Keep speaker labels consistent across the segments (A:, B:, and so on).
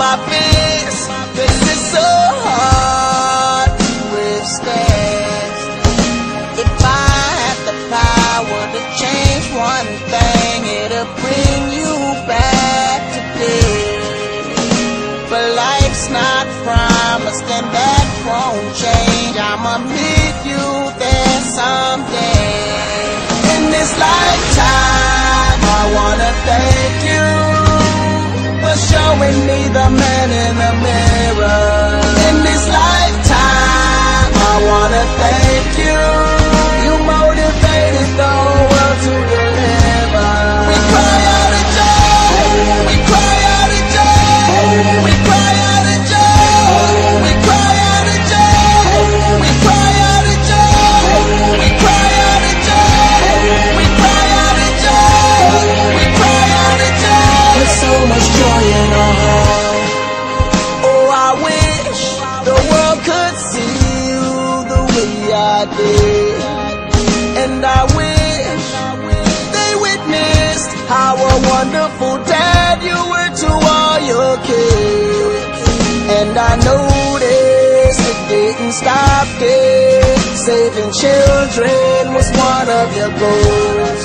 A: my fist. Cause it's so hard to withstand. If I had the power to change one thing, it'll bring you back today. But life's not promised and that won't change. I'ma meet you there someday. In this lifetime, me the man in the mirror. In this lifetime, I wanna thank you. You motivated the world to deliver. We cry out of joy. We cry out of joy. We cry out of joy. We cry out of joy. We cry out of joy. We cry out of joy. We cry out of joy. We cry out of joy. With so much joy in our I. And I wish they witnessed how a wonderful dad you were to all your kids. And I noticed it didn't stop there. Saving children was one of your goals.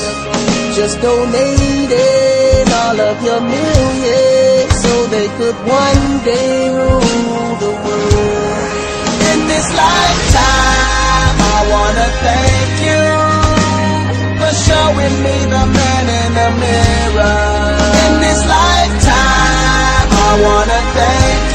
A: Just donating all of your millions so they could one day rule the world. In this lifetime, thank you for showing me the man in the mirror. In this lifetime, I wanna thank you.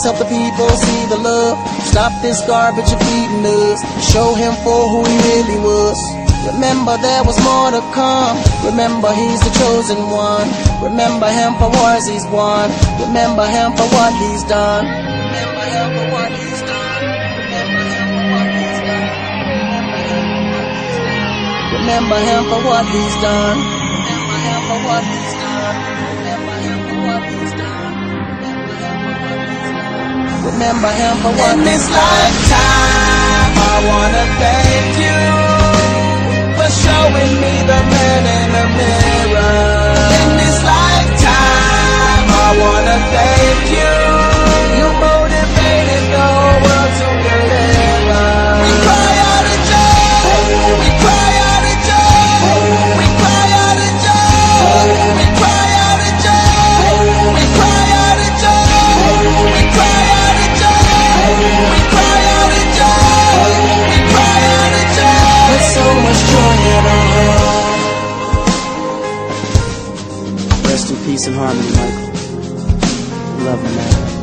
A: Please help the people see the love. Stop this garbage you're feeding us. Show him for who he really was. Remember there was more to come. Remember he's the chosen one. Remember him for wars he's won. Remember him for what he's done. Remember him for what he's done. Remember him for what he's done. Remember him for what he's done. Remember him for what he's done. Remember him for what he's done. Remember him for what In this lifetime, I wanna thank you Peace and harmony, Michael. Love you, man.